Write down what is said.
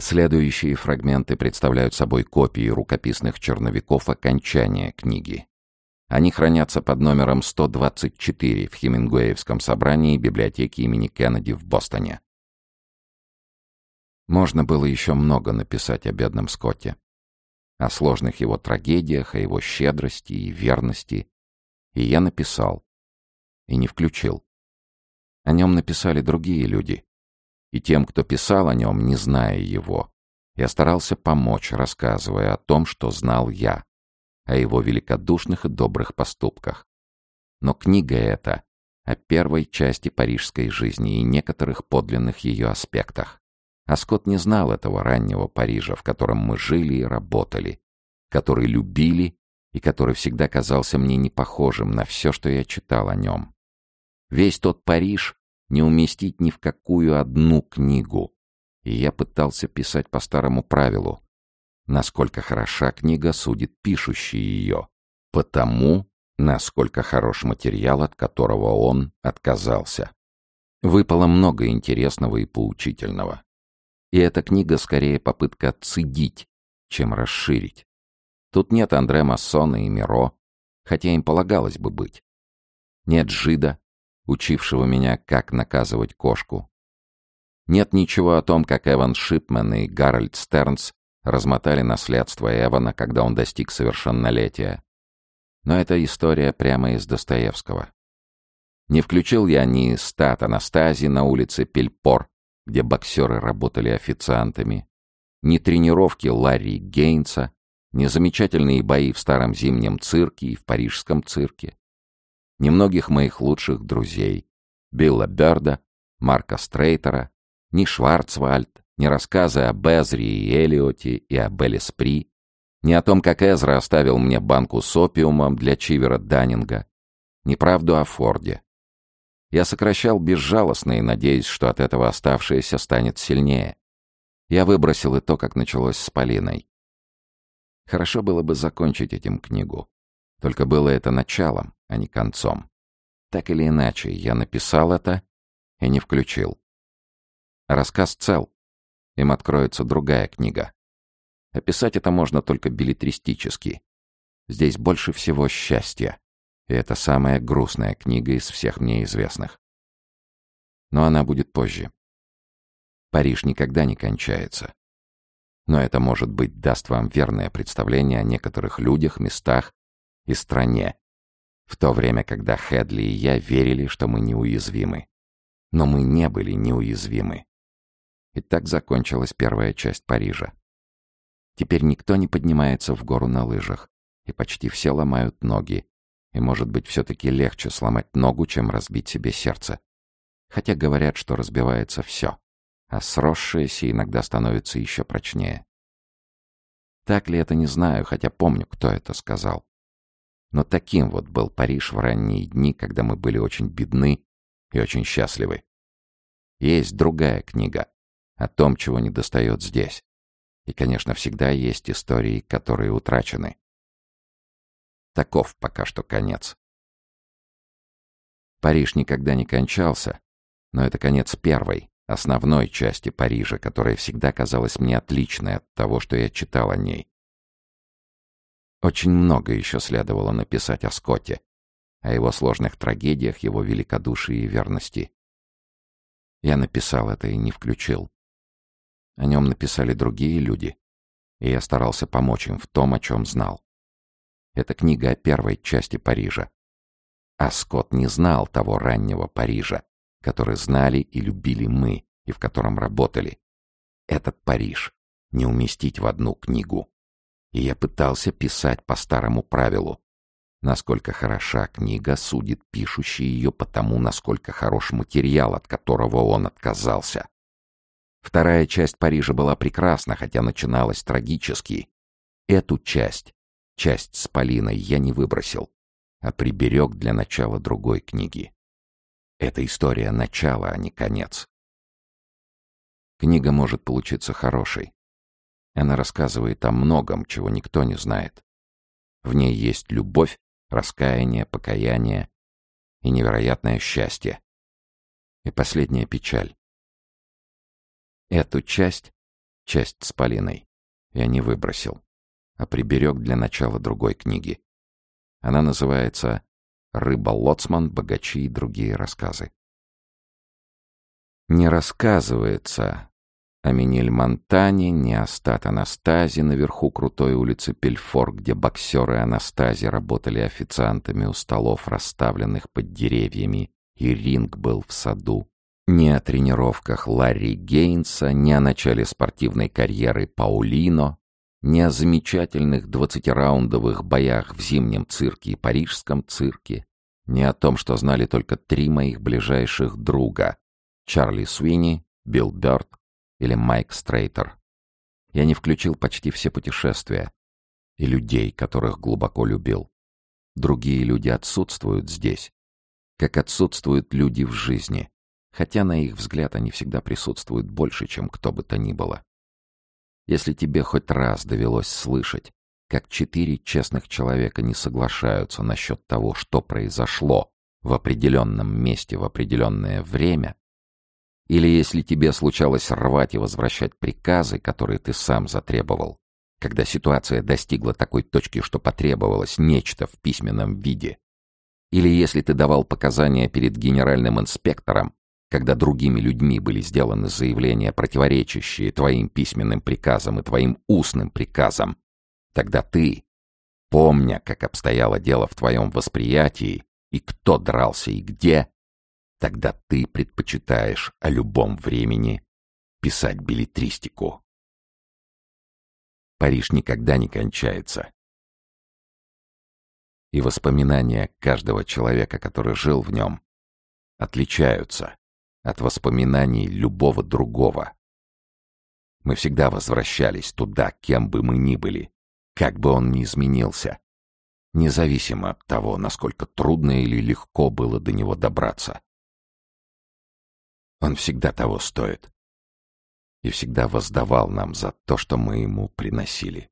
Следующие фрагменты представляют собой копии рукописных черновиков окончания книги. Они хранятся под номером 124 в Хемингуэевском собрании библиотеки имени Кеннеди в Бостоне. Можно было еще много написать о бедном Скотте. О сложных его трагедиях, о его щедрости и верности. И я написал. И не включил. О нем написали другие люди и тем, кто писал о нем, не зная его. Я старался помочь, рассказывая о том, что знал я, о его великодушных и добрых поступках. Но книга эта о первой части парижской жизни и некоторых подлинных ее аспектах. А Скотт не знал этого раннего Парижа, в котором мы жили и работали, который любили и который всегда казался мне непохожим на все, что я читал о нем. Весь тот Париж не уместить ни в какую одну книгу. И я пытался писать по старому правилу. Насколько хороша книга, судит пишущий ее. Потому, насколько хорош материал, от которого он отказался. Выпало много интересного и поучительного. И эта книга скорее попытка отцедить, чем расширить. Тут нет Андре Массона и Миро, хотя им полагалось бы быть. Нет Жида, учившего меня, как наказывать кошку. Нет ничего о том, как Эван Шипмен и Гарольд Стернс размотали наследство Эвана, когда он достиг совершеннолетия. Но это история прямо из Достоевского. Не включил я ни стат Анастази на улице Пельпор, где боксеры работали официантами, ни тренировки Ларри Гейнса, ни замечательные бои в старом зимнем цирке и в парижском цирке немногих моих лучших друзей. Билла Берда, Марка Стрейтера, ни Шварцвальд, ни рассказы об Эзре и Элиоте и об Элиспри, ни о том, как Эзра оставил мне банку с опиумом для Чивера Даннинга, ни правду о Форде. Я сокращал безжалостно и надеясь, что от этого оставшееся станет сильнее. Я выбросил и то, как началось с Полиной. Хорошо было бы закончить этим книгу. Только было это началом, а не концом. Так или иначе, я написал это и не включил. Рассказ цел. Им откроется другая книга. Описать это можно только билетристически. Здесь больше всего счастья. И это самая грустная книга из всех мне известных. Но она будет позже. Париж никогда не кончается. Но это, может быть, даст вам верное представление о некоторых людях, местах и стране, в то время, когда Хедли и я верили, что мы неуязвимы. Но мы не были неуязвимы. И так закончилась первая часть Парижа. Теперь никто не поднимается в гору на лыжах, и почти все ломают ноги. И, может быть, все-таки легче сломать ногу, чем разбить себе сердце. Хотя говорят, что разбивается все, а сросшееся иногда становится еще прочнее. Так ли это, не знаю, хотя помню, кто это сказал. Но таким вот был Париж в ранние дни, когда мы были очень бедны и очень счастливы. Есть другая книга о том, чего не достает здесь. И, конечно, всегда есть истории, которые утрачены. Таков пока что конец. Париж никогда не кончался, но это конец первой, основной части Парижа, которая всегда казалась мне отличной от того, что я читал о ней. Очень много еще следовало написать о Скотте, о его сложных трагедиях, его великодушии и верности. Я написал это и не включил. О нем написали другие люди, и я старался помочь им в том, о чем знал. Это книга о первой части Парижа. А Скотт не знал того раннего Парижа, который знали и любили мы, и в котором работали. Этот Париж не уместить в одну книгу и я пытался писать по старому правилу. Насколько хороша книга, судит пишущий ее по тому, насколько хорош материал, от которого он отказался. Вторая часть Парижа была прекрасна, хотя начиналась трагически. Эту часть, часть с Полиной, я не выбросил, а приберег для начала другой книги. Эта история начала, а не конец. Книга может получиться хорошей, она рассказывает о многом, чего никто не знает. В ней есть любовь, раскаяние, покаяние и невероятное счастье. И последняя печаль. Эту часть, часть с Полиной. Я не выбросил, а приберег для начала другой книги. Она называется «Рыба-лоцман, богачи и другие рассказы». Не рассказывается о Минель Монтане, не о Стат Анастазе наверху крутой улицы Пельфор, где боксеры Анастази работали официантами у столов, расставленных под деревьями, и ринг был в саду. Ни о тренировках Ларри Гейнса, ни о начале спортивной карьеры Паулино, ни о замечательных двадцатираундовых боях в зимнем цирке и парижском цирке, ни о том, что знали только три моих ближайших друга — Чарли Суини, Билл Бёрд или Майк Стрейтер. Я не включил почти все путешествия и людей, которых глубоко любил. Другие люди отсутствуют здесь, как отсутствуют люди в жизни хотя на их взгляд они всегда присутствуют больше, чем кто бы то ни было. Если тебе хоть раз довелось слышать, как четыре честных человека не соглашаются насчет того, что произошло в определенном месте в определенное время, или если тебе случалось рвать и возвращать приказы, которые ты сам затребовал, когда ситуация достигла такой точки, что потребовалось нечто в письменном виде, или если ты давал показания перед генеральным инспектором, когда другими людьми были сделаны заявления, противоречащие твоим письменным приказам и твоим устным приказам, тогда ты, помня, как обстояло дело в твоем восприятии и кто дрался и где, тогда ты предпочитаешь о любом времени писать билетристику. Париж никогда не кончается. И воспоминания каждого человека, который жил в нем, отличаются от воспоминаний любого другого. Мы всегда возвращались туда, кем бы мы ни были, как бы он ни изменился, независимо от того, насколько трудно или легко было до него добраться. Он всегда того стоит и всегда воздавал нам за то, что мы ему приносили.